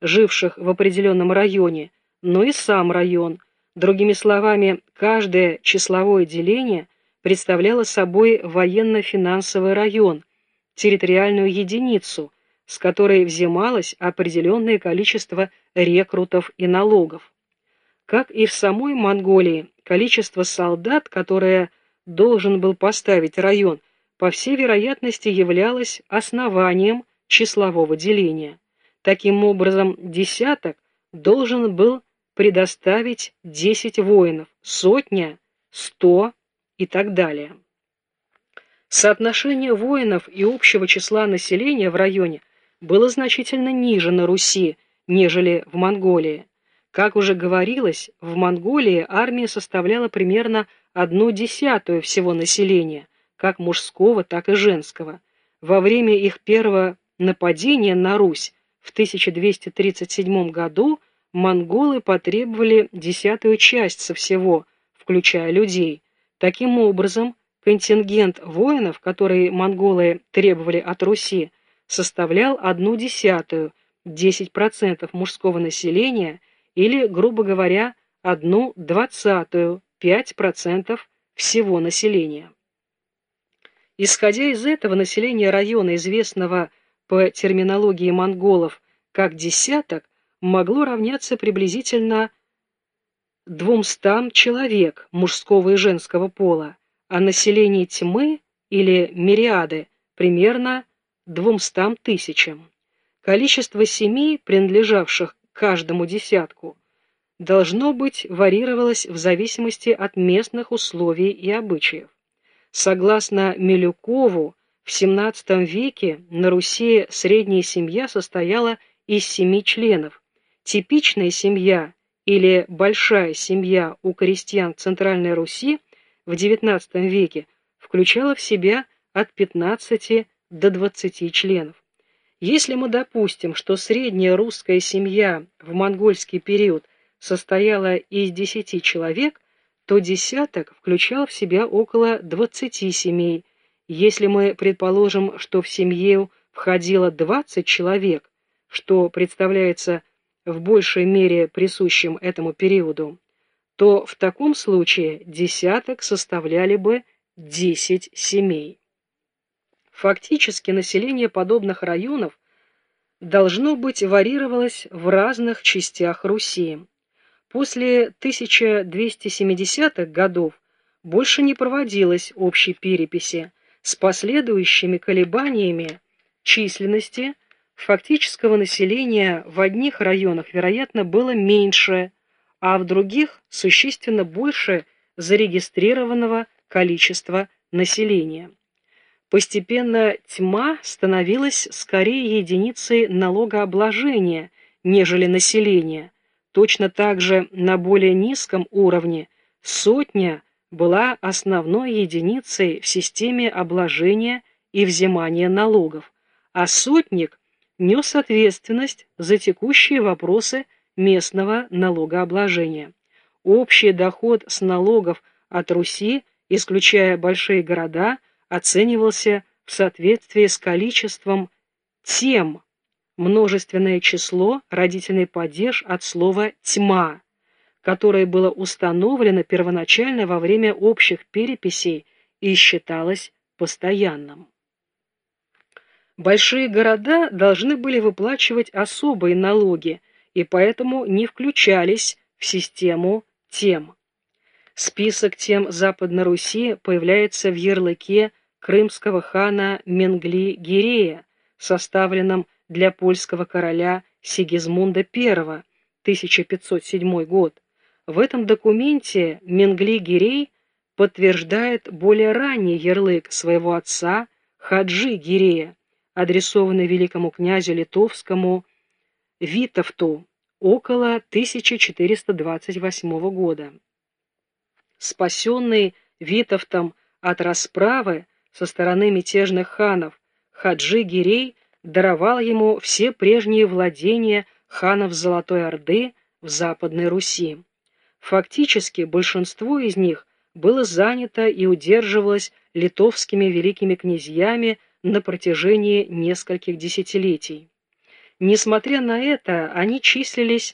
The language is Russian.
живших в определенном районе, но и сам район. Другими словами, каждое числовое деление представляло собой военно-финансовый район, территориальную единицу, с которой взималось определенное количество рекрутов и налогов. Как и в самой Монголии, количество солдат, которое должен был поставить район, по всей вероятности являлось основанием числового деления. Таким образом, десяток должен был предоставить 10 воинов, сотня, 100 и так далее. Соотношение воинов и общего числа населения в районе было значительно ниже на Руси, нежели в Монголии. Как уже говорилось, в Монголии армия составляла примерно одну десятую всего населения, как мужского, так и женского. Во время их первого нападения на Русь в 1237 году монголы потребовали десятую часть со всего, включая людей. Таким образом, контингент воинов, которые монголы требовали от Руси, составлял одну десятую, 10% мужского населения или, грубо говоря, одну двадцатую, 5% всего населения. Исходя из этого, население района, известного по терминологии монголов как десяток, могло равняться приблизительно 200 человек мужского и женского пола, а население тьмы или мириады примерно 200 тысячам. Количество семей, принадлежавших каждому десятку, должно быть варьировалось в зависимости от местных условий и обычаев. Согласно Милюкову, в XVII веке на Руси средняя семья состояла из семи членов. Типичная семья или большая семья у крестьян Центральной Руси в XIX веке включала в себя от 15 до 20 членов. Если мы допустим, что средняя русская семья в монгольский период состояла из 10 человек, то десяток включал в себя около 20 семей. Если мы предположим, что в семье входило 20 человек, что представляется в большей мере присущим этому периоду, то в таком случае десяток составляли бы 10 семей. Фактически население подобных районов должно быть варьировалось в разных частях Руси. После 1270-х годов больше не проводилось общей переписи с последующими колебаниями численности фактического населения в одних районах, вероятно, было меньше, а в других существенно больше зарегистрированного количества населения. Постепенно тьма становилась скорее единицей налогообложения, нежели населения. Точно так же на более низком уровне сотня была основной единицей в системе обложения и взимания налогов, а сотник нес ответственность за текущие вопросы местного налогообложения. Общий доход с налогов от Руси, исключая большие города – оценивался в соответствии с количеством тем, множественное число, родительный падеж от слова «тьма», которое было установлено первоначально во время общих переписей и считалось постоянным. Большие города должны были выплачивать особые налоги и поэтому не включались в систему тем. Список тем Западной Руси появляется в ярлыке крымского хана Менгли-Гирея, составленном для польского короля Сигизмунда I, 1507 год. В этом документе Менгли-Гирей подтверждает более ранний ярлык своего отца Хаджи Гирея, адресованный великому князю литовскому Витовту около 1428 года. Спасенный Витовтом от расправы, со стороны мятежных ханов, Хаджи Гирей даровал ему все прежние владения ханов Золотой Орды в Западной Руси. Фактически большинство из них было занято и удерживалось литовскими великими князьями на протяжении нескольких десятилетий. Несмотря на это, они числились